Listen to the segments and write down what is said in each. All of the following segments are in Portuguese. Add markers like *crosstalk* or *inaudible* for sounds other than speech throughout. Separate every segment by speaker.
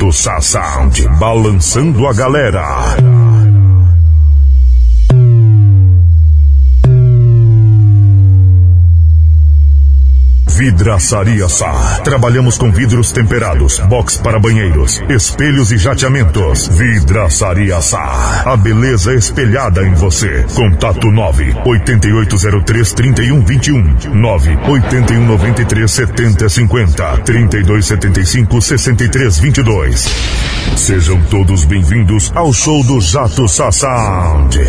Speaker 1: momento do Jato Sound, balançando a galera. Vidraçaria Sá. Trabalhamos com vidros temperados, box para banheiros, espelhos e jateamentos. Vidraçaria Sá. A beleza espelhada em você. Contato 9 8803 3121 9 8193 7050 3275 6322. Sejam todos bem-vindos ao show do Jato Sá Sound.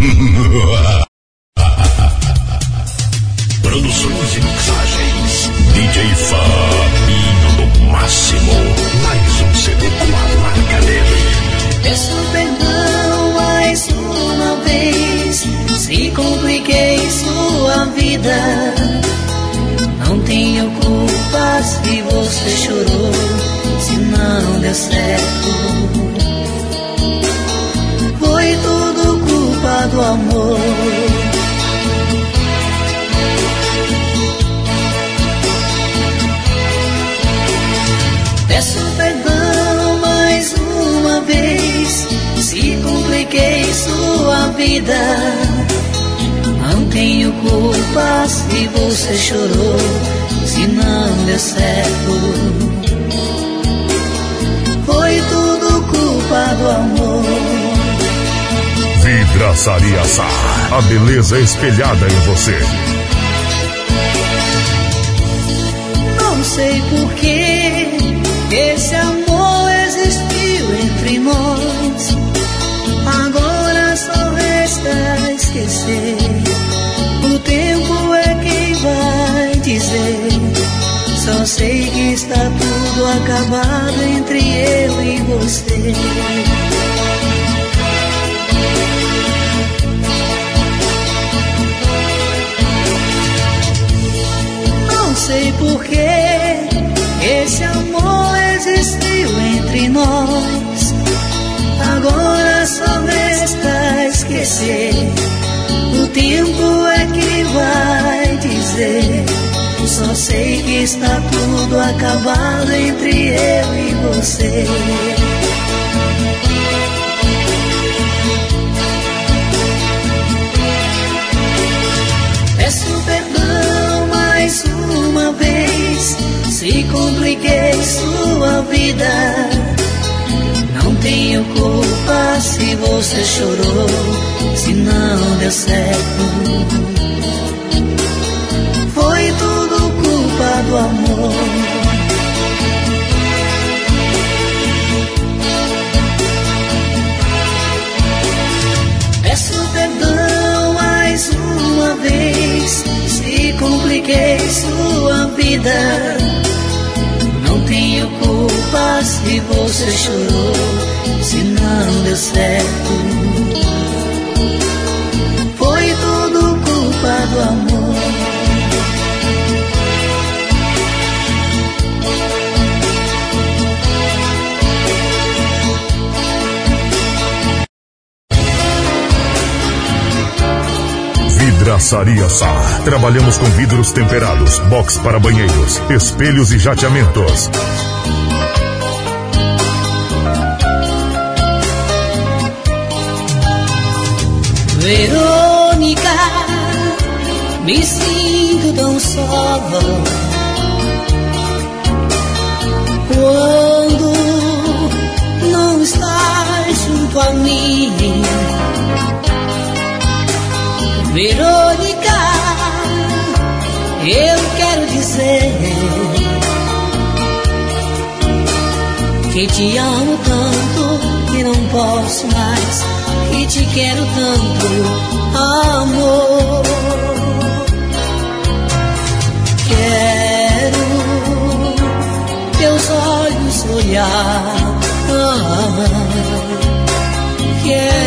Speaker 1: *laughs*
Speaker 2: Produções e mixagens. DJ Fabinho no máximo. Mais um CD com a marca dele.
Speaker 3: Peço perdão mais uma vez. Se compliquei sua vida. Não tenho culpa se você chorou. Se não deu certo. Amor. Peço perdão mais uma vez se compliquei sua vida. Não tenho culpa se você chorou, se não deu certo. Foi tudo culpa do amor.
Speaker 1: Sá. A beleza espelhada em você.
Speaker 3: Não sei porquê esse amor existiu entre nós. Agora só resta esquecer. O tempo é quem vai dizer. Só sei que está tudo acabado entre eu e você. Nós. Agora só resta esquecer. O tempo é que vai dizer. Só sei que está tudo acabado entre eu e você. Peço perdão mais uma vez se compliquei sua vida. Tenho culpa se você chorou, se não deu certo. Foi tudo culpa do amor. Peço perdão mais uma vez se compliquei sua vida. Não tenho culpa se você chorou, se não deu certo. Foi tudo culpa do amor.
Speaker 1: Vidraçaria Sá. Trabalhamos com vidros temperados, box para banheiros, espelhos e jateamentos.
Speaker 3: Verônica, me sinto tão só quando não estás junto a mim. Verônica, eu quero dizer que te amo tanto que não posso mais, te quero tanto, amor. Quero teus olhos olhar, quero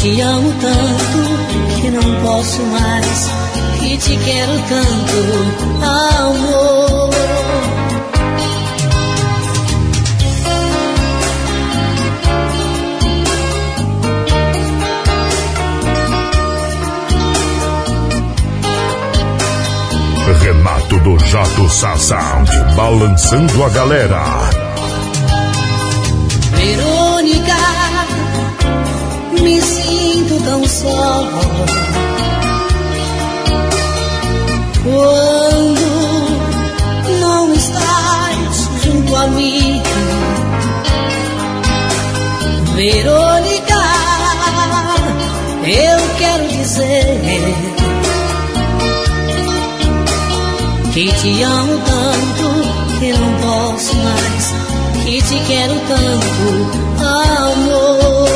Speaker 3: te amo tanto que não posso mais, que te quero tanto, amor.
Speaker 1: Renato do Jato Sound, balançando a galera.
Speaker 3: Verônica, me tão só. Quando não estás junto a mim, Verônica, eu quero dizer que te amo tanto que não posso mais, que te quero tanto, amor.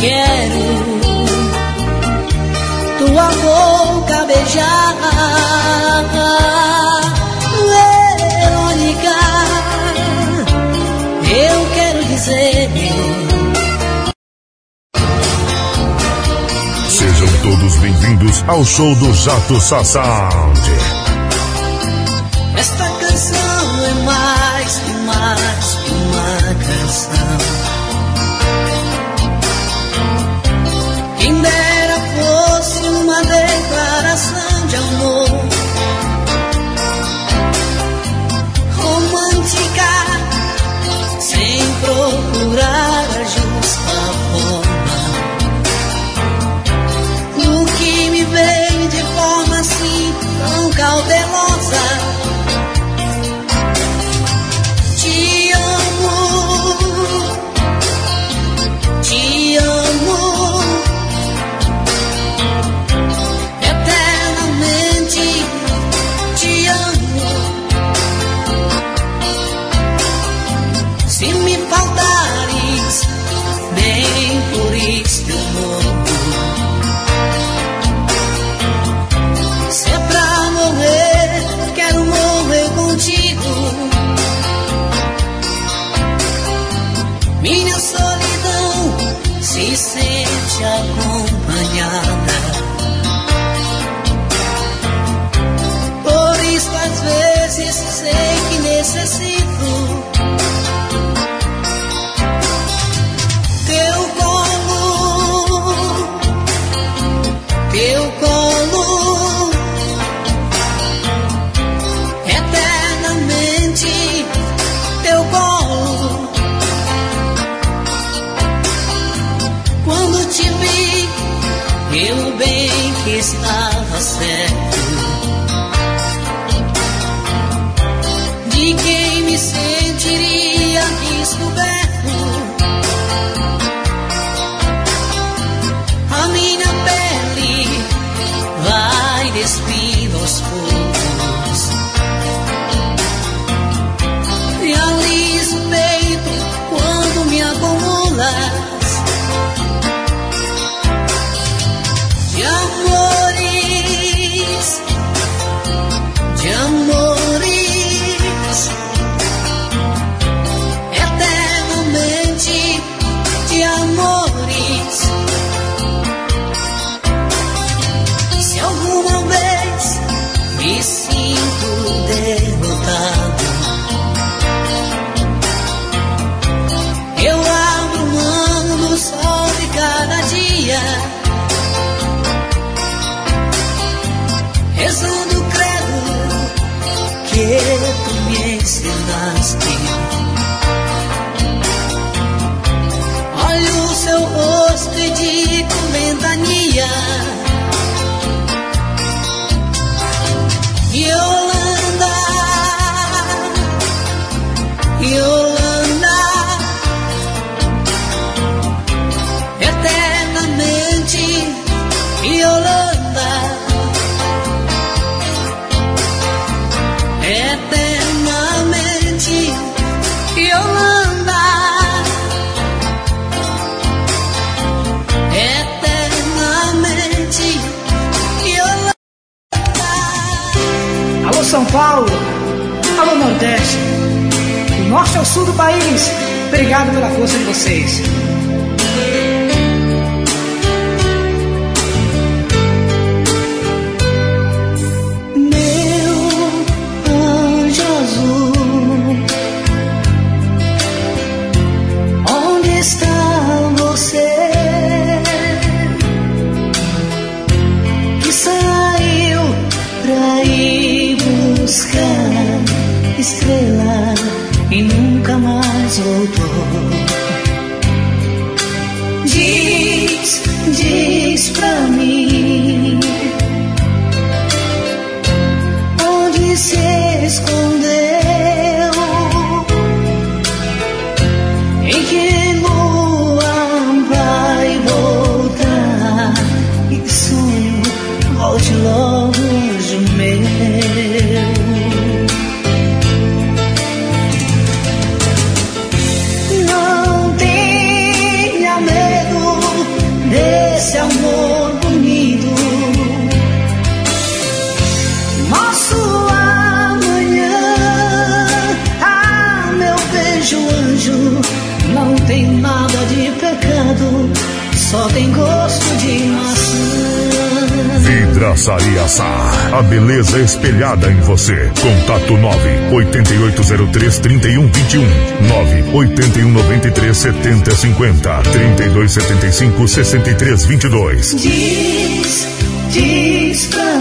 Speaker 3: Quero tua boca beijar.
Speaker 1: Sejam todos bem-vindos ao show do Jato Sound.
Speaker 3: Esta norte ao sul do país. Obrigado pela força de vocês.
Speaker 1: 03 31 21 9 81 93 70 50 32 75 63 22.
Speaker 4: Diz, diz pra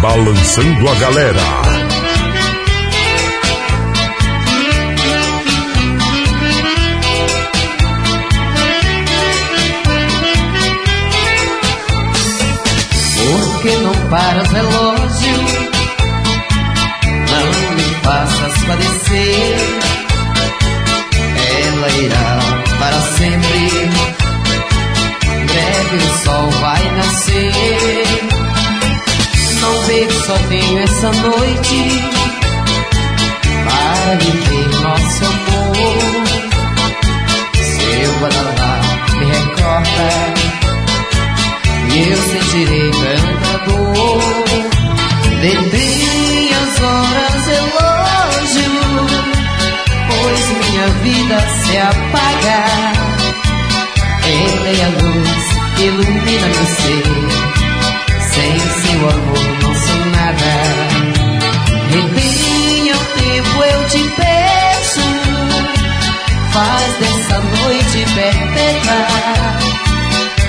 Speaker 1: balançando a galera.
Speaker 5: Que não paras, relógio? Não me faças padecer. Ela irá para sempre. Breve o sol vai nascer vê que só tenho essa noite para viver nosso amor. Seu badalá me recorda e eu sentirei tanta dor. Detém as horas, relógio, pois minha vida se apaga. Ela é a luz ilumina meu ser sem seu amor perpétua.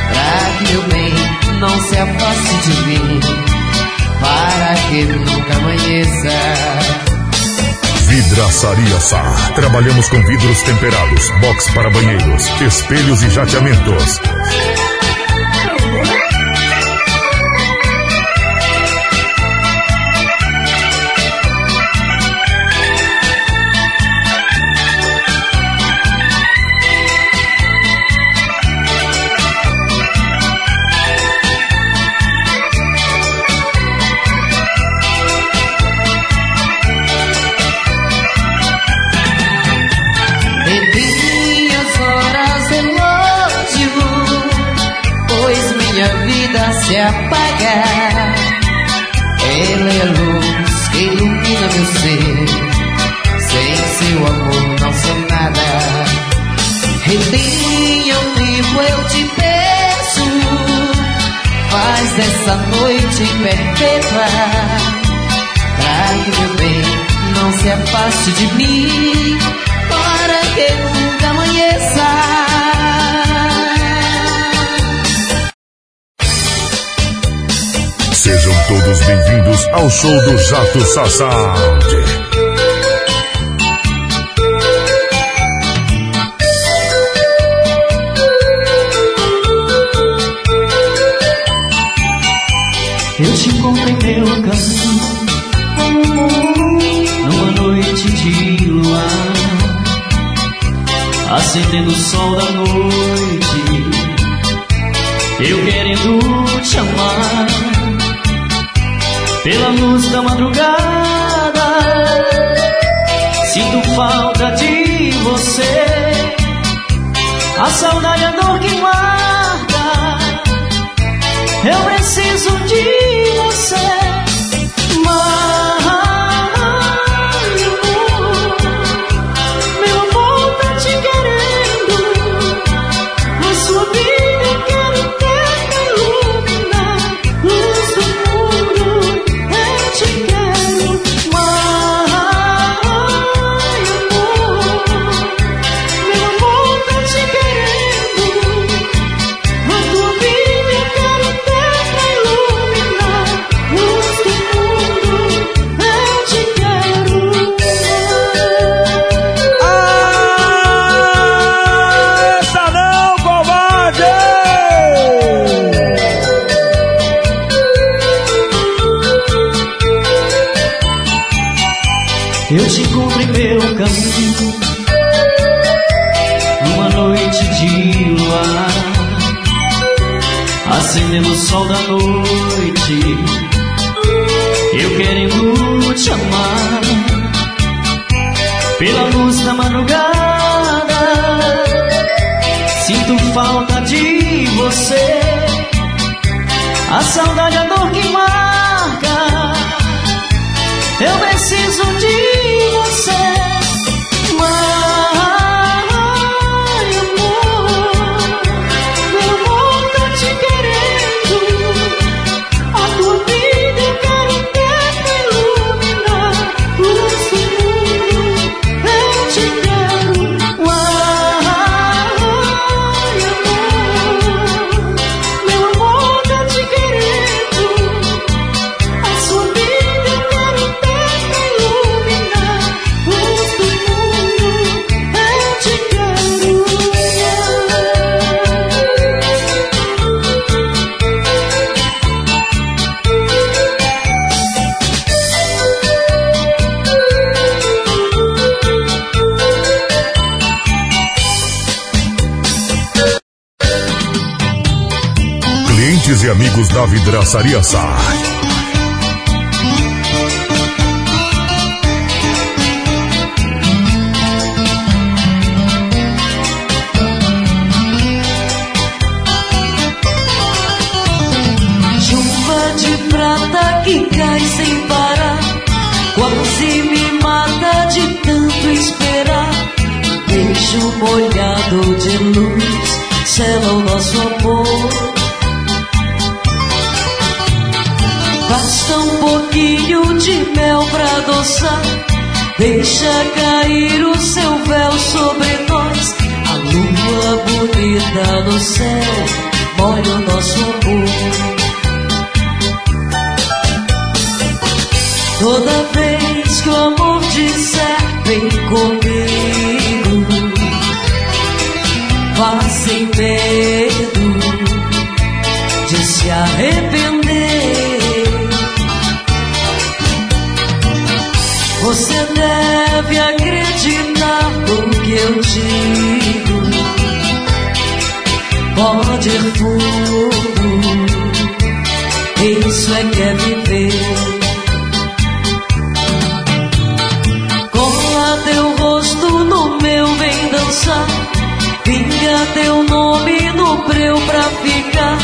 Speaker 5: Pra que meu bem não se afaste de mim. Para que nunca amanheça.
Speaker 1: Vidraçaria Sá. Trabalhamos com vidros temperados, box para banheiros, espelhos e jateamentos.
Speaker 5: Um livro, eu te peço. Faz dessa noite perpétua. Pra que meu bem não se afaste de mim. Para que nunca amanheça.
Speaker 1: Sejam todos bem-vindos ao show do Jato Sound.
Speaker 5: Eu te encontrei meu caminho numa noite de luar, acendendo o sol da noite. Eu querendo te amar pela luz da madrugada. Sinto falta de você, a saudade, Eu preciso de você.
Speaker 4: Madrugada, sinto falta de você. A saudade, a
Speaker 1: e amigos da Vidraçaria Sá.
Speaker 4: Sem medo de se arrepender. Você deve acreditar no que eu digo. Pode ir fundo, isso é que é viver. Cola teu rosto no meu, vem dançar. Pinga teu nome no breu pra ficar.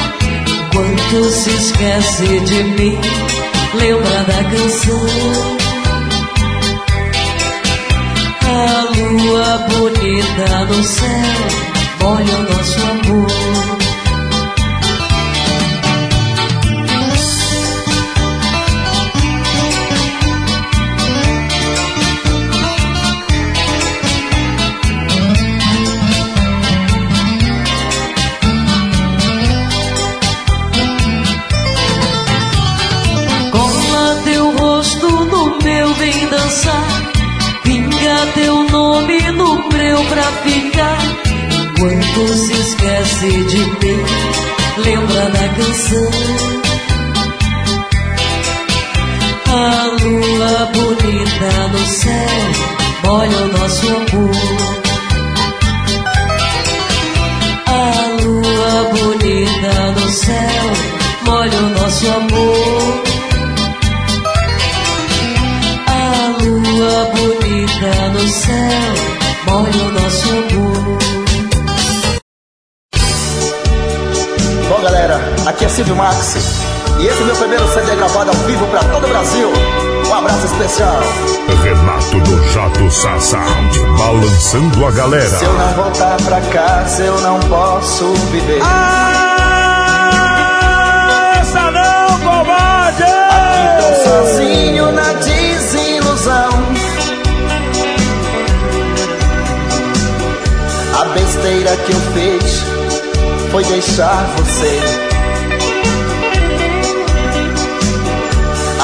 Speaker 4: Enquanto se esquece de mim, lembra da canção. A lua bonita no céu olha o nosso amor. Pra ficar. Enquanto se esquece de mim, lembra da canção. A lua bonita no céu molha o nosso amor. A lua bonita no céu molha o nosso amor. A lua bonita no céu molha o nosso amor.
Speaker 6: Bom, galera, aqui é Silvio Max. E esse é meu primeiro CD gravado ao vivo pra todo o Brasil. Um abraço especial.
Speaker 1: Renato do Jato Sound, balançando a galera.
Speaker 6: Se eu não voltar pra casa, eu não posso viver.
Speaker 7: Ah, essa não, covarde!
Speaker 6: Aqui tô sozinho besteira que eu fiz foi deixar você.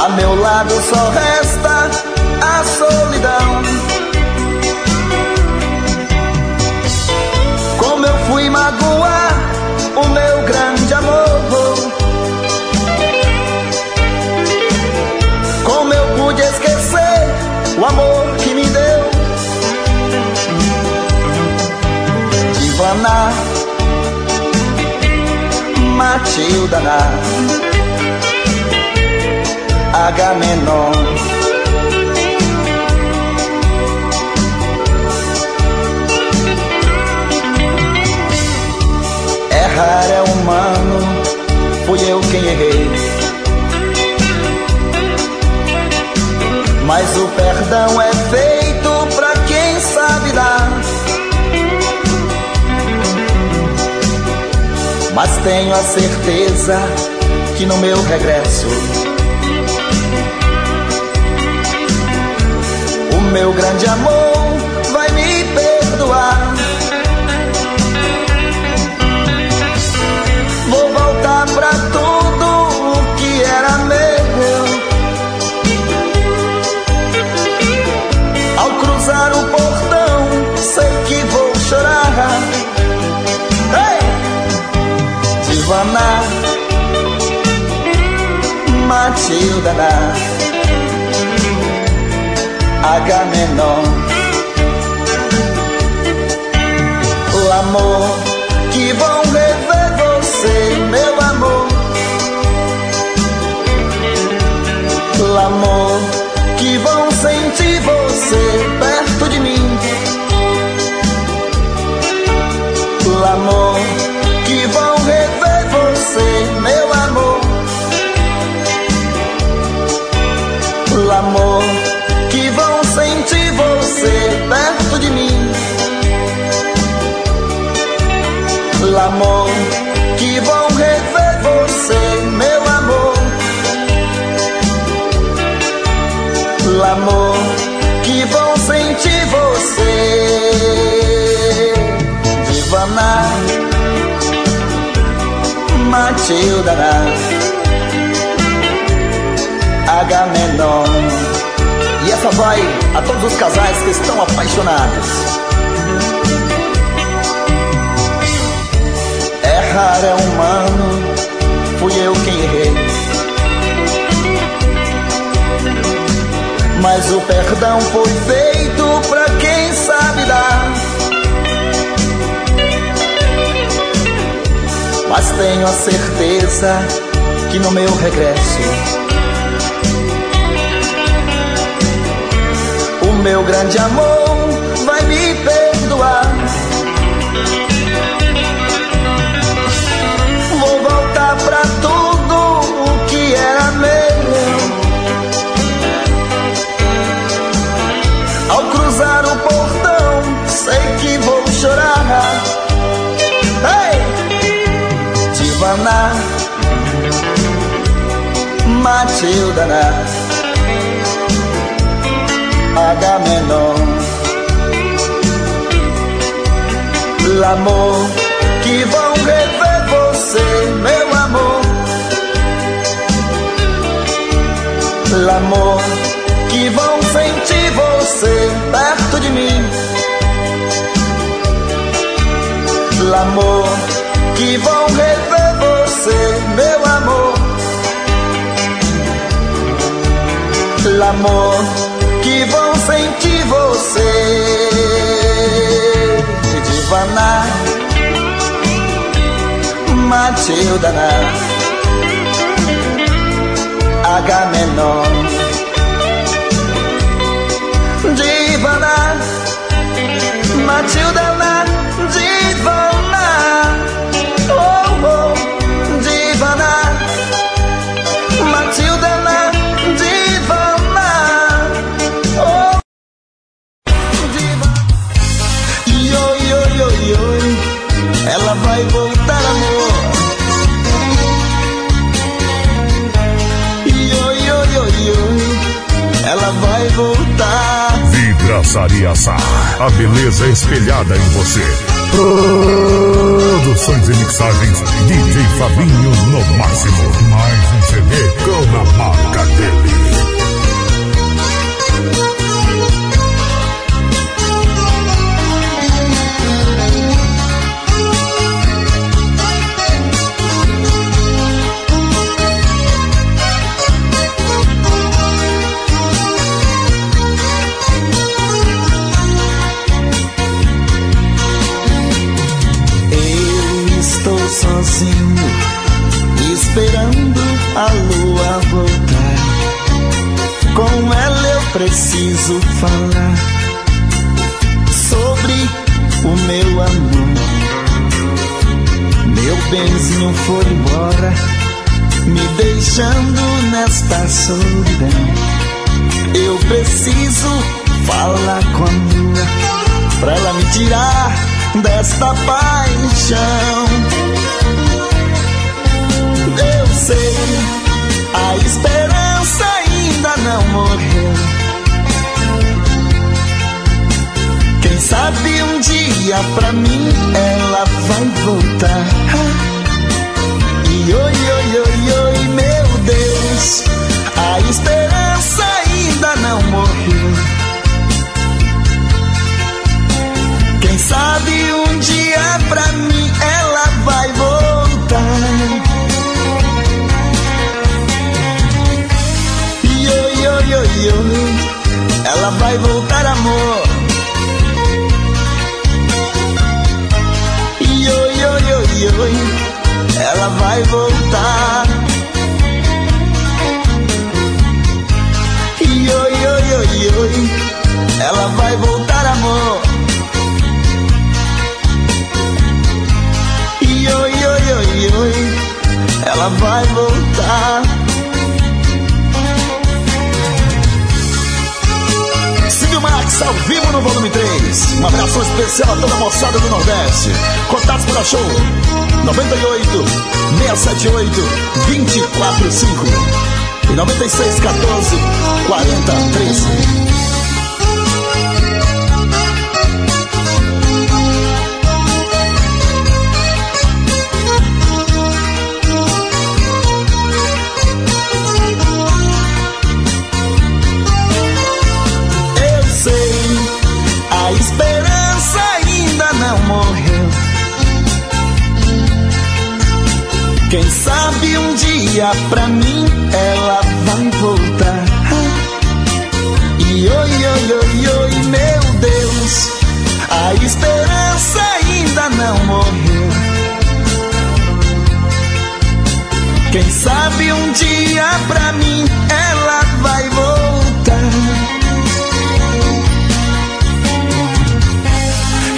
Speaker 6: A meu lado só resta Matilda, Agamenon. Errar é humano, fui eu quem errei. Mas o perdão é Mas tenho a certeza que no meu regresso o meu grande amor Matilda, Agamenon. O amor que vão rever você, meu amor. O amor que vão sentir você amor que vão rever você, meu amor. O amor que vão sentir você, Divana, Matilda, Agamenon. E essa vai a todos os casais que estão apaixonados. Errar é humano, fui eu quem errei. Mas o perdão foi feito pra quem sabe dar. Mas tenho a certeza que no meu regresso o meu grande amor Divana, Matilda, Agamenon. L'amor que vão rever você, meu amor. L'amor que vão sentir você perto de mim. L'amor que vão rever você, meu amor. L'amor que vão sentir você, Divana, Matilda, Agamenon. Divana, Matilda, Divana,
Speaker 1: Vidraçaria Sá. A beleza espelhada em você. Produções e mixagens DJ Fabinho no máximo. Mais um CD com a marca dele.
Speaker 6: Deixando nesta solidão. Eu preciso falar com a lua pra ela me tirar desta paixão. Eu sei, a esperança ainda não morreu. Quem sabe um dia pra mim ela vai voltar. E oi, oi, oi, vai voltar. Silvio Max ao vivo no volume 3. Um abraço especial a toda a moçada do Nordeste. Contatos para show 98 678 245 e 96 14 40 13. Quem sabe um dia pra mim ela vai voltar. E oi, oi, oi, oi, meu Deus, a esperança ainda não morreu. Quem sabe um dia pra mim ela vai voltar.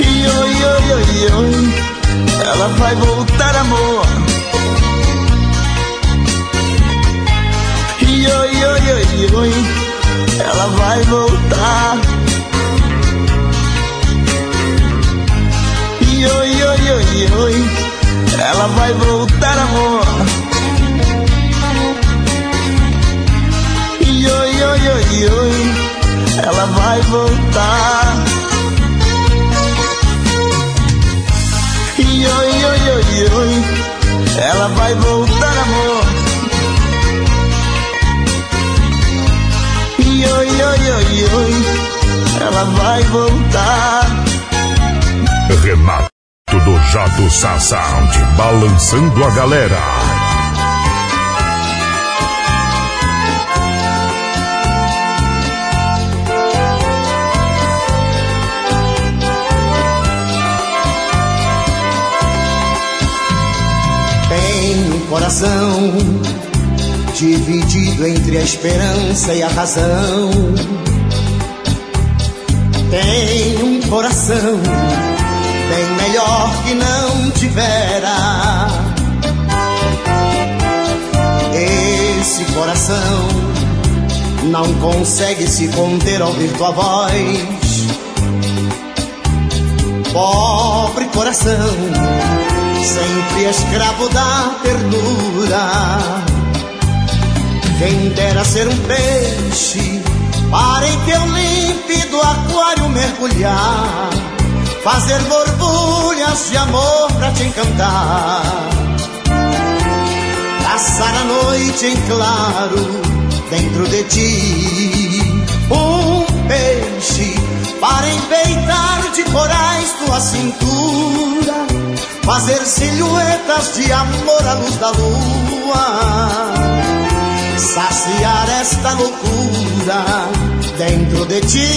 Speaker 6: E oi, oi, oi, oi, ela vai voltar, amor. Oi, oi, ela vai voltar. E oi, oi, oi, oi, ela vai voltar, amor. E oi, oi, oi, oi, ela vai voltar. Vai voltar.
Speaker 1: Renato do Jato Sound, balançando a galera.
Speaker 8: Tem um coração dividido entre a esperança e a razão. Tem um coração bem melhor que não tivera. Esse coração não consegue se conter ao ouvir tua voz. Pobre coração, sempre escravo da ternura. Quem dera ser um peixe para em teu límpido aquário mergulhar, fazer borbulhas de amor pra te encantar, passar a noite em claro dentro de ti, um peixe para enfeitar de corais tua cintura, fazer silhuetas de amor à luz da lua saciar esta loucura dentro de ti.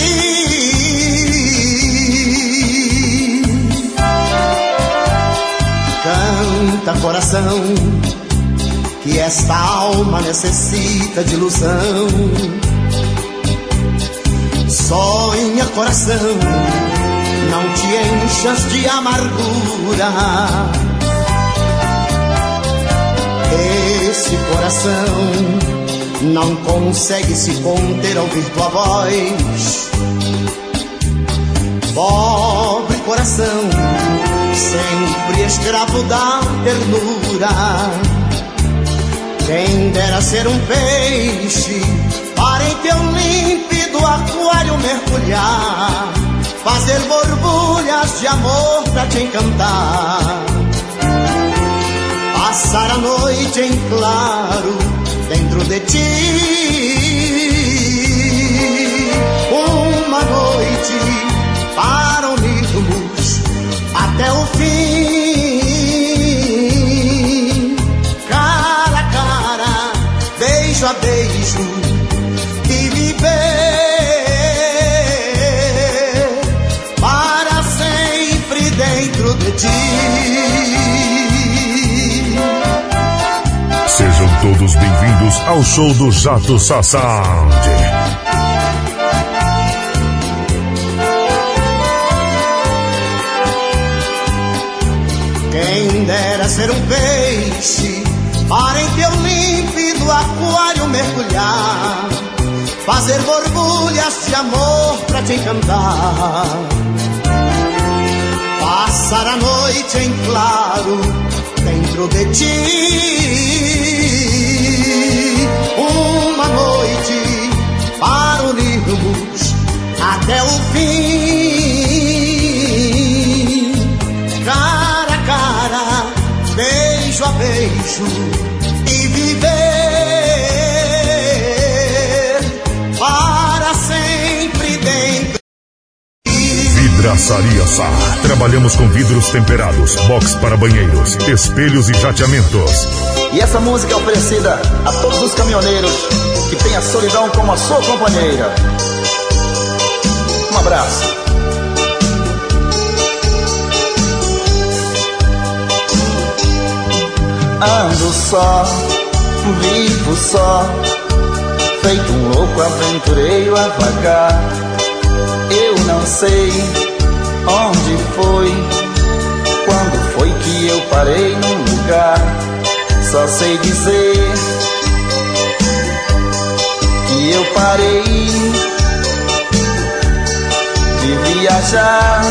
Speaker 8: Canta coração, que esta alma necessita de ilusão. Sonha coração, não te enchas de amargura. Esse coração não consegue se conter ao ouvir tua voz. Pobre coração, sempre escravo da ternura quem dera ser um peixe para em teu límpido aquário mergulhar, fazer borbulhas de amor pra te encantar. Passar a noite em claro dentro de ti. Uma noite para unirmos até o fim beijo a beijo e viver para sempre dentro de ti.
Speaker 1: Todos bem-vindos ao show do Jato Sound.
Speaker 8: Quem dera ser um peixe para em teu límpido aquário mergulhar, fazer borbulhas de amor pra te encantar. Passar a noite em claro dentro de ti. Uma noite para unirmos até o fim. Cara a cara, beijo a beijo e viver para sempre dentro.
Speaker 1: Vidraçaria Sá. Trabalhamos com vidros temperados, box para banheiros, espelhos e jateamentos.
Speaker 6: E essa música é oferecida a todos os caminhoneiros que têm a solidão como a sua companheira. Um abraço. Ando só, vivo só, feito um louco aventureiro a vagar. Eu não sei onde foi, quando foi que eu parei num lugar. Só sei dizer que eu parei de viajar.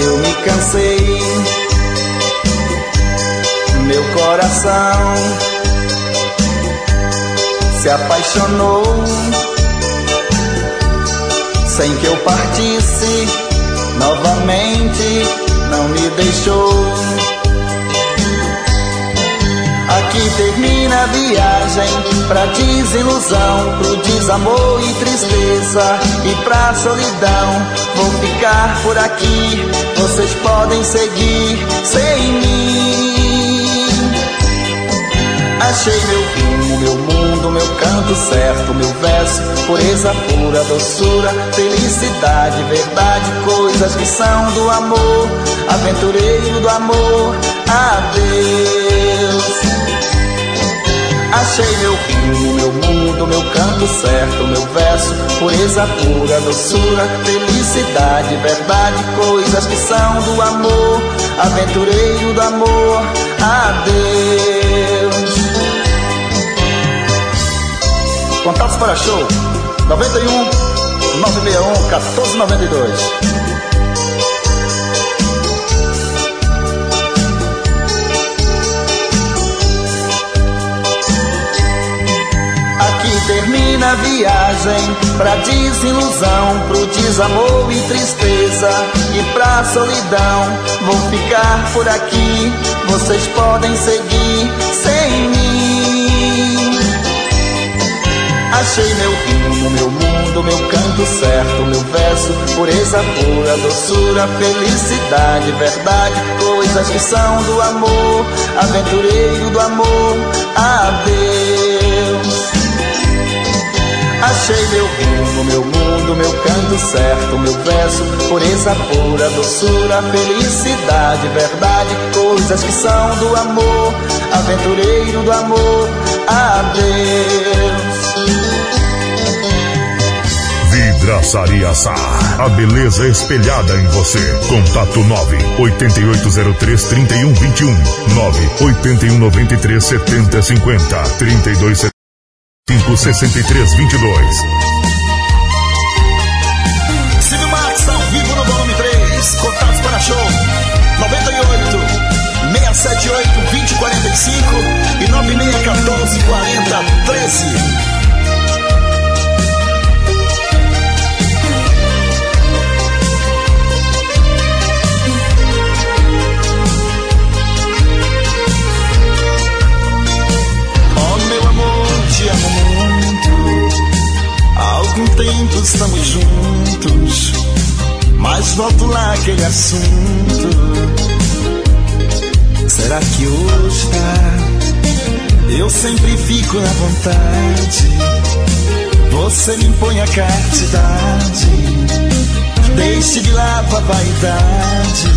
Speaker 6: Eu me cansei meu coração se apaixonou sem que eu partisse novamente, não me deixou. Aqui termina a viagem pra desilusão, pro desamor e tristeza e pra solidão. Vou ficar por aqui, vocês podem seguir sem mim. Achei meu rumo, meu mundo, meu canto certo, meu verso, pureza pura, doçura, felicidade, verdade, coisas que são do amor, aventureiro do amor, adeus. Achei meu rumo, meu mundo, meu canto certo, meu verso, pureza pura, doçura, felicidade, verdade, coisas que são do amor, aventureiro do amor, adeus. Contatos para show 91 961 1492. termina a viagem pra desilusão, pro desamor e tristeza e pra solidão. Vou ficar por aqui, vocês podem seguir sem mim. Achei meu rumo, meu mundo, meu canto certo, meu verso, pureza pura, doçura, felicidade, verdade, coisas que são do amor, aventureiro do amor, adeus. Achei meu rumo, meu mundo meu canto certo, meu verso, pureza pura, doçura, felicidade, verdade, coisas que são do amor, aventureiro do amor, adeus.
Speaker 1: Vidraçaria Sá. A beleza espelhada em você. Contato 9 8803 3121 9 8193 7050 32 563 22
Speaker 6: Max ao vivo no volume 3. Contatos para show 98 678 2045 e 9614 40 13. Tempo estamos juntos, mas volto lá aquele assunto. Será que hoje tá? Eu sempre fico na vontade. Você me impõe a castidade. Deixe de lado a vaidade.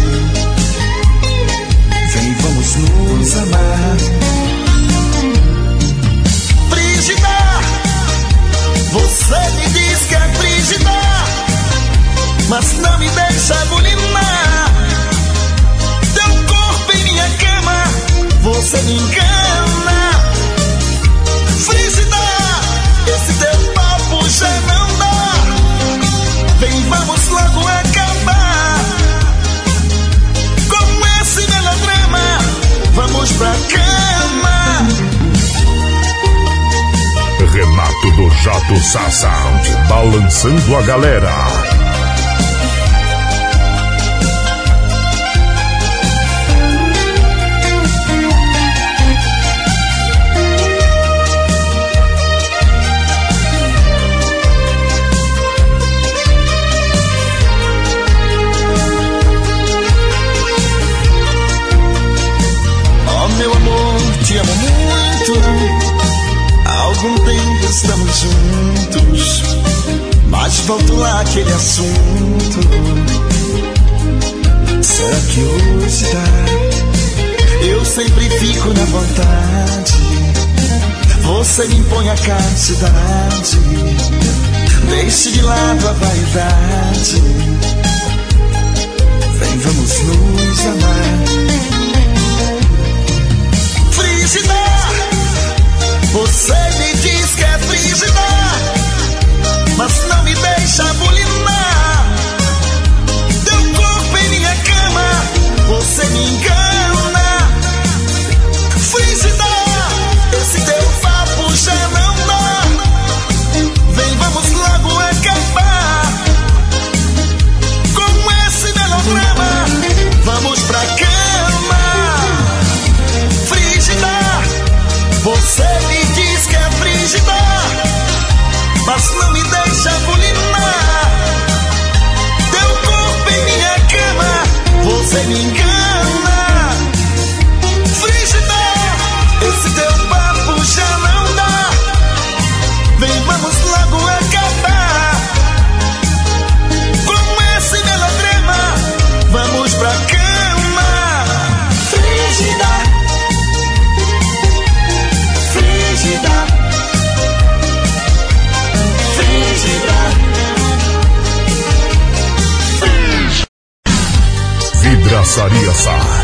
Speaker 6: Vem, vamos nos amar. Você me diz que é frígida, mas não me deixa bulinar. Teu corpo em minha cama, você me engana.
Speaker 1: Jato Sound, balançando a galera.
Speaker 6: Volto lá aquele assunto. Será que hoje dá? Eu sempre fico na vontade. Você me impõe a castidade. Deixe de lado a vaidade. Vem, vamos nos amar. Frígida, você me você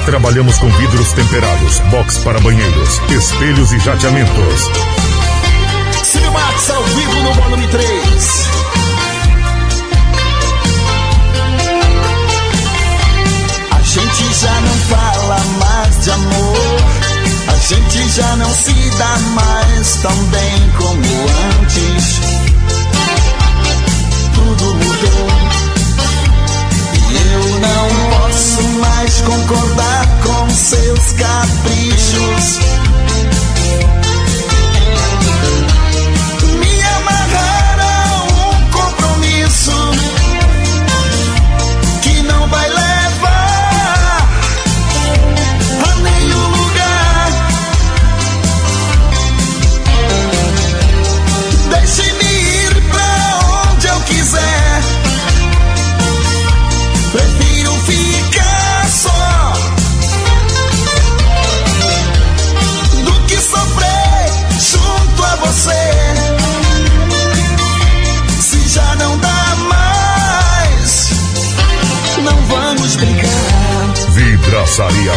Speaker 1: Trabalhamos com vidros temperados, box para banheiros, espelhos e jateamentos.
Speaker 6: Cinemax ao vivo no volume 3. A gente já não fala mais de amor. A gente já não se dá mais tão bem como antes. Tudo mudou. E eu não posso mais concordar com seus caprichos.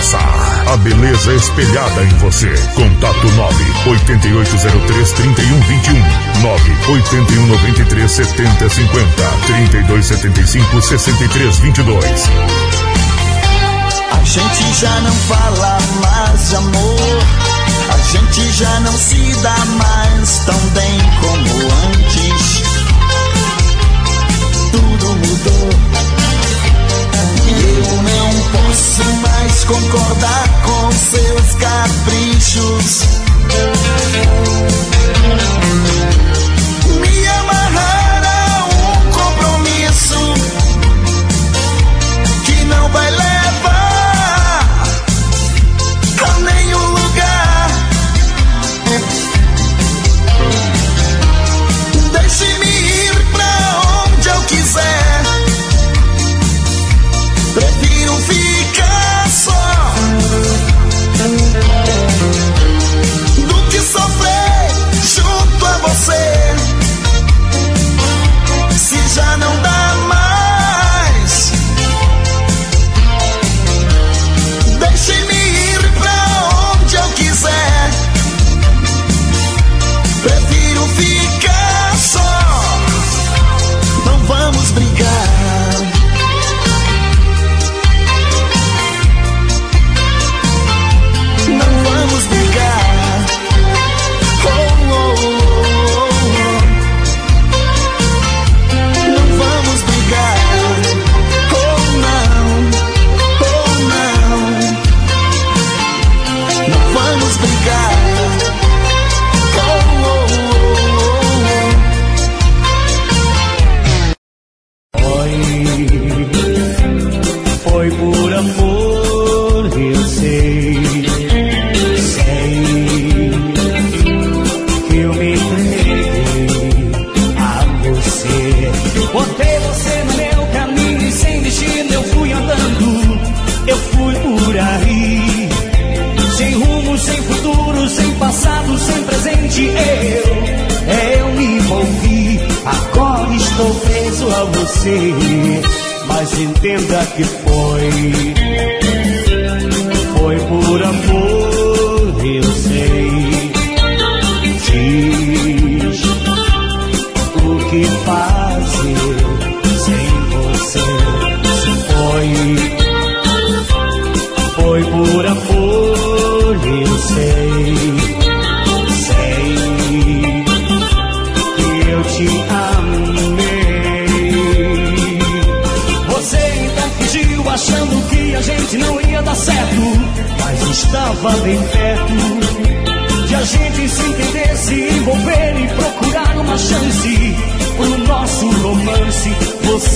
Speaker 6: passar. A
Speaker 1: beleza espelhada em você. Contato 9 8803 3121 9 81 93 70 50
Speaker 6: A gente já não fala mais de amor. A gente já não se dá mais tão bem como antes. Tudo mudou. E eu não posso mais concordar com seus caprichos.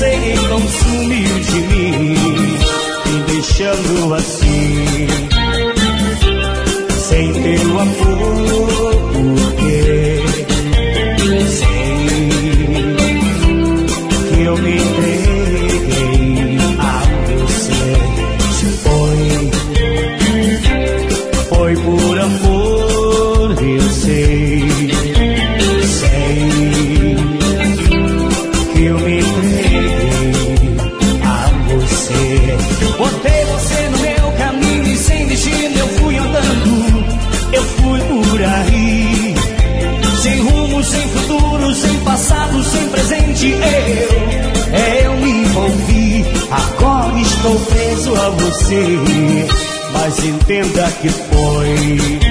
Speaker 6: você
Speaker 4: consumiu. entenda que foi.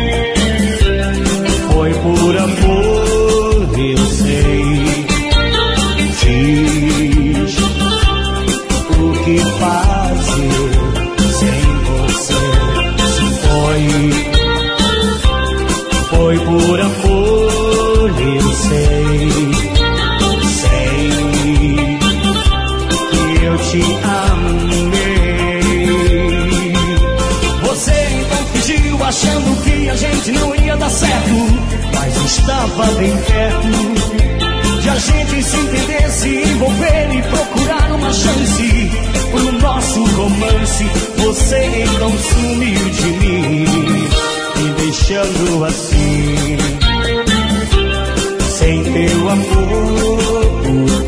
Speaker 4: estava bem perto de a gente se entender, se envolver e procurar uma chance pro nosso romance. Você então sumiu de mim, me deixando assim, sem teu amor.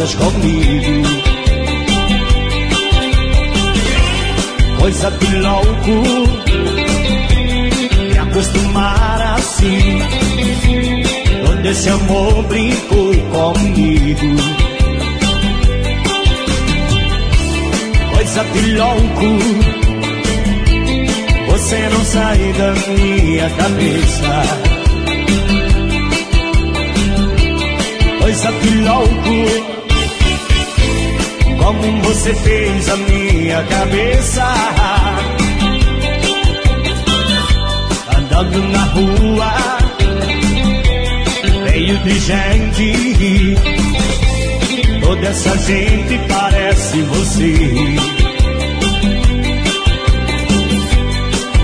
Speaker 4: Coisas comigo. Coisa de louco me acostumar assim. Onde esse amor brincou comigo. Coisa de louco, você não sai da minha cabeça. coisa de louco. Como você fez a minha cabeça. Andando na rua, meio de gente. Toda essa gente parece você.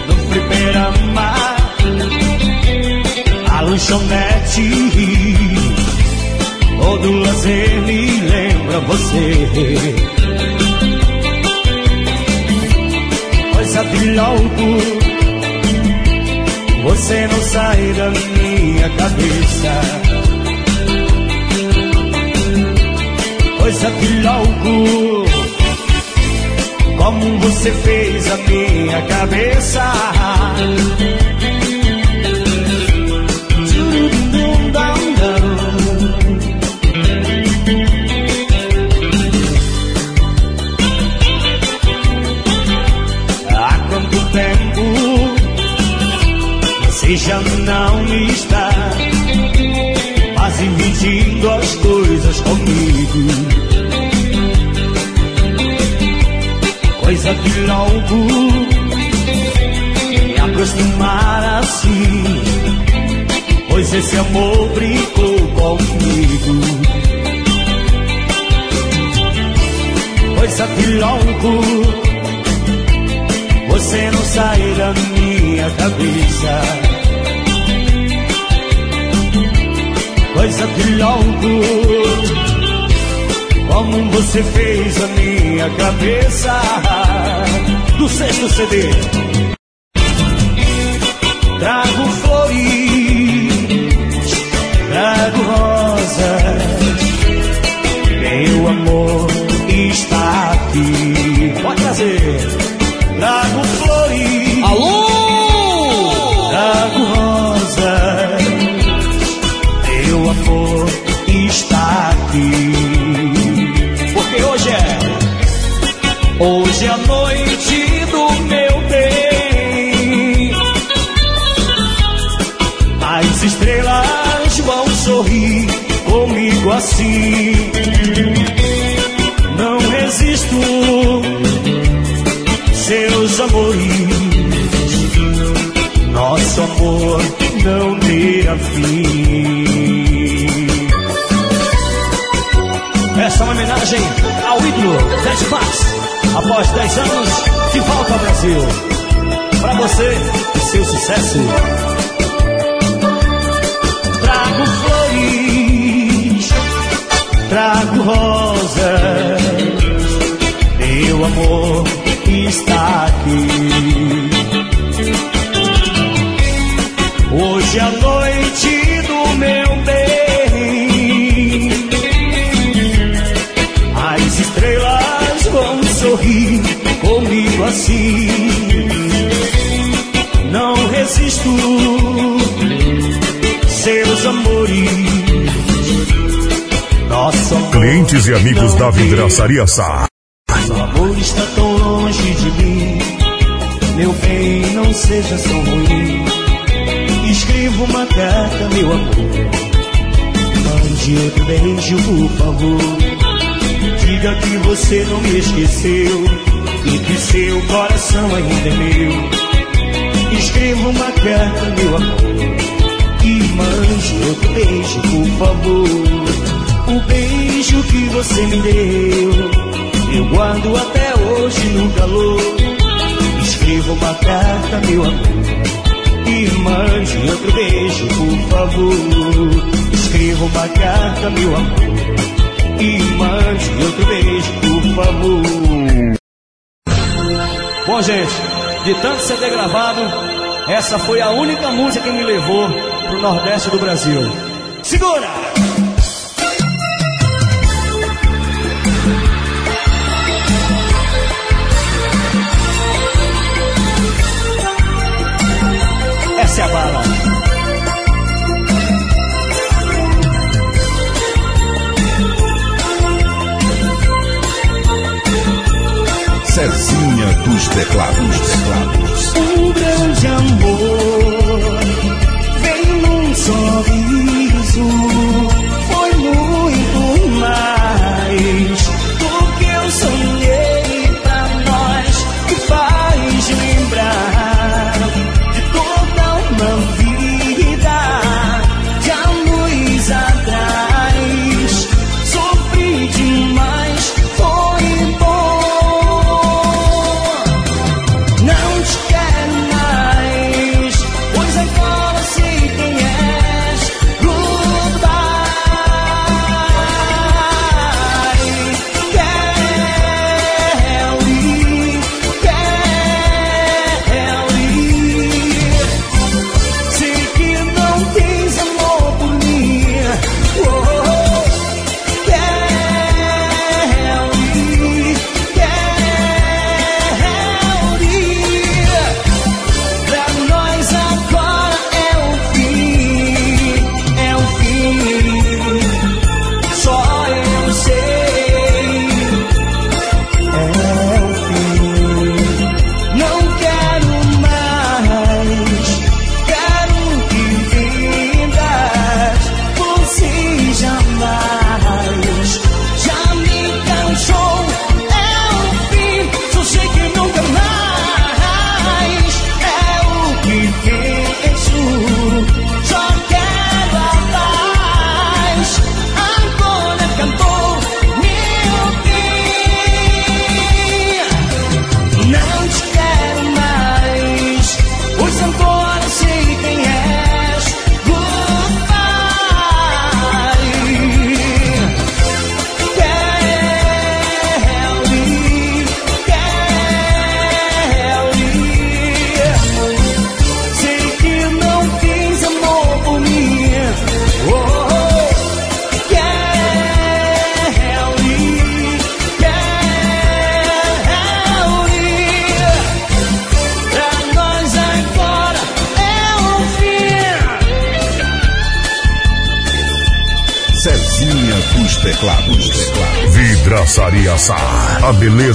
Speaker 4: No fliperama, a lanchonete Todo lazer me lembra você. Coisa de louco, você não sai da minha cabeça. Coisa de louco, como você fez a minha cabeça. Você já não está quase dividindo as coisas comigo. Coisa de louco me acostumar assim, pois esse amor brincou comigo. Coisa de louco, você não sai da minha cabeça. Coisa de louco. Como você fez a minha cabeça do sexto CD. Fim. Essa é uma homenagem ao ídolo Dead Bax. Após 10 anos de volta ao Brasil. Para você seu sucesso. Trago flores, trago rosas. Meu amor está aqui. Hoje à noite
Speaker 1: e amigos da Vidraçaria Sá.
Speaker 4: Seu amor está tão longe de mim. Meu bem, não seja tão ruim. Escreva uma carta, meu amor. Mande outro beijo, por favor. Diga que você não me esqueceu e que seu coração ainda é meu. Escreva uma carta, meu amor, e mande outro beijo, por favor. O beijo que você me deu, eu guardo até hoje no calor. Escreva uma carta, meu amor, e mande outro beijo, por favor. Escreva uma carta, meu amor e mande outro beijo, por favor.
Speaker 9: Bom, gente, de tanto CD gravado, essa foi a única música que me levou pro Nordeste do Brasil. Segura! Desce a bala.
Speaker 10: Cezinha dos teclados, teclados.
Speaker 11: Um grande amor vem num sorriso.
Speaker 4: Yeah.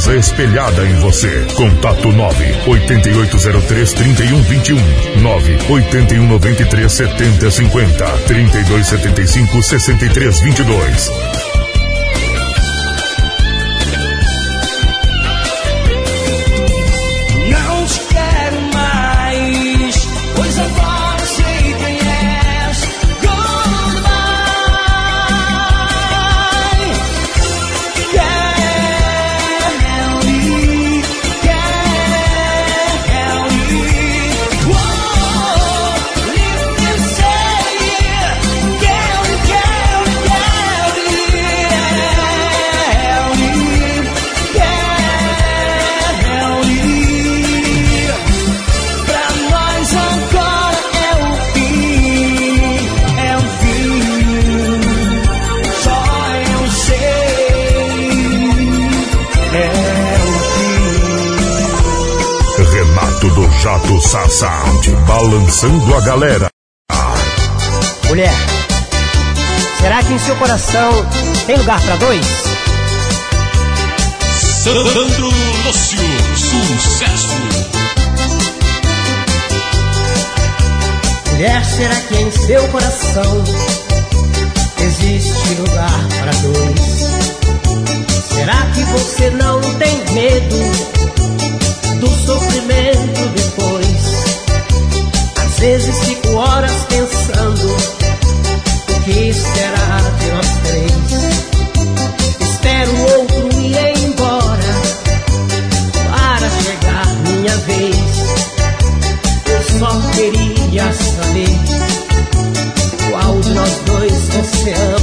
Speaker 4: beleza espelhada em você. Contato 9 8803 3121 9 8193 7050 3275 6322 galera.
Speaker 3: Mulher, será que em seu coração tem lugar para dois?
Speaker 10: Sandro Lúcio, sucesso.
Speaker 3: Mulher, será que em seu coração existe lugar para dois? Será que você não tem medo do sofrimento depois? vezes fico horas pensando o que será de nós três. Espero outro ir embora para chegar minha vez. Eu só queria saber qual de nós dois você ama.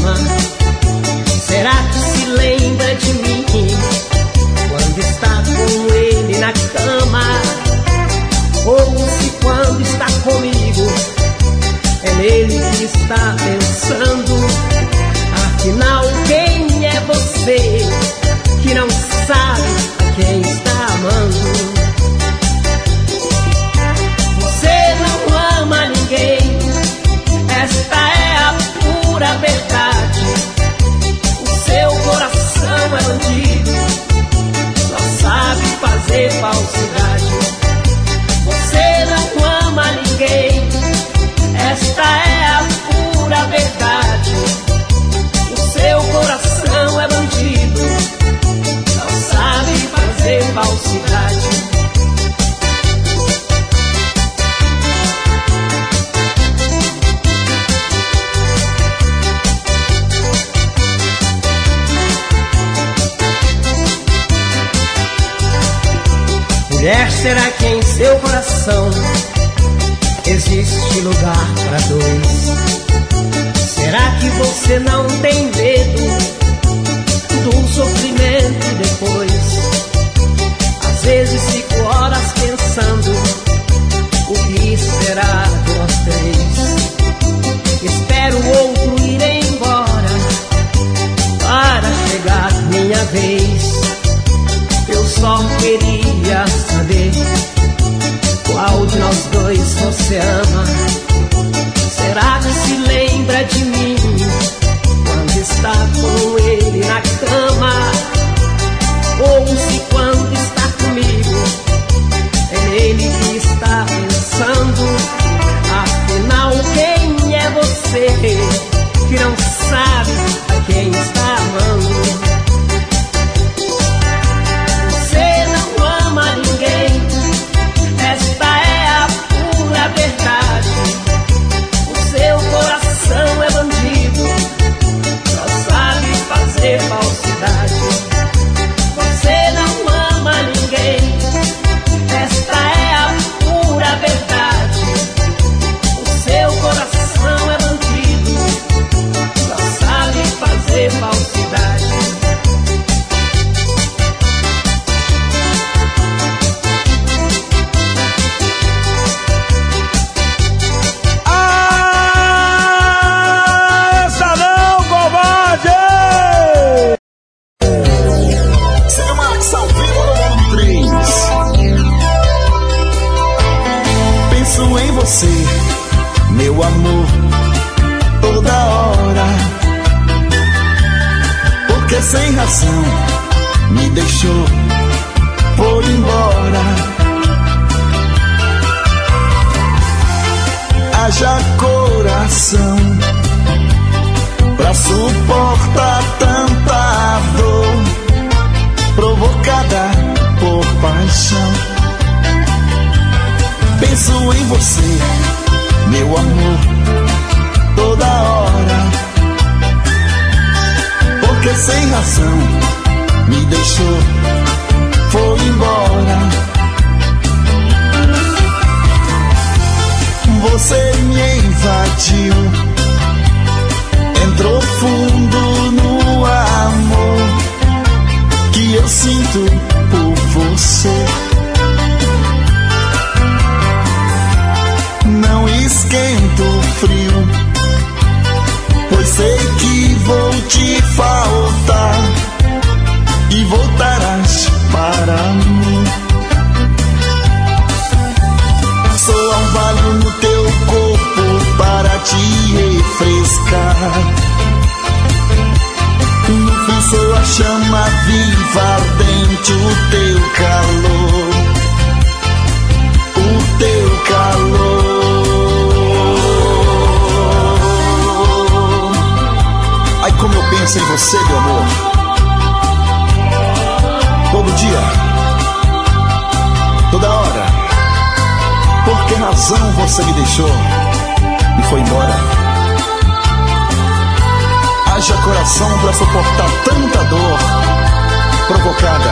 Speaker 12: coração para
Speaker 6: suportar tanta dor provocada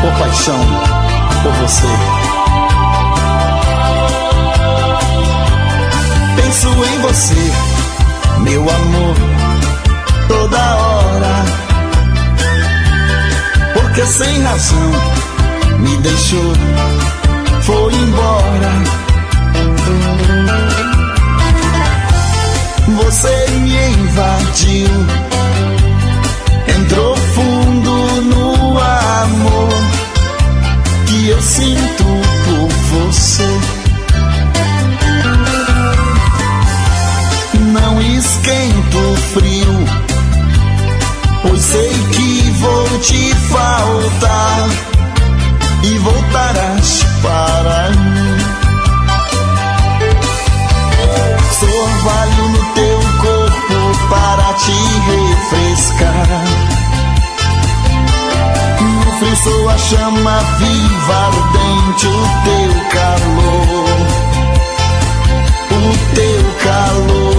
Speaker 6: por paixão por você. Penso em você, meu amor, toda hora. Porque sem razão me deixou, foi embora. Você me invadiu entrou fundo no amor que eu sinto por você. Não esquento o frio, pois sei que vou te faltar e voltarás Sua chama viva, ardente, o teu calor. O teu calor.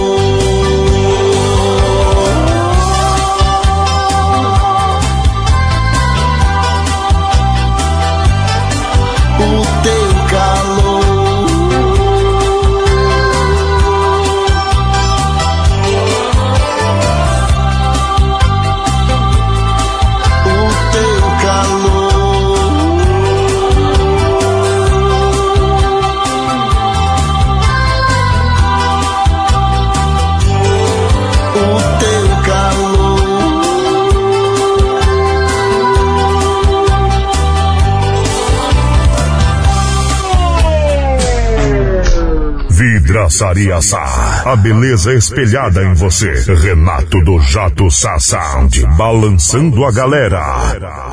Speaker 1: Vidraçaria Sá. A beleza espelhada em você. Renato do Jato Sá Sound. Balançando a galera.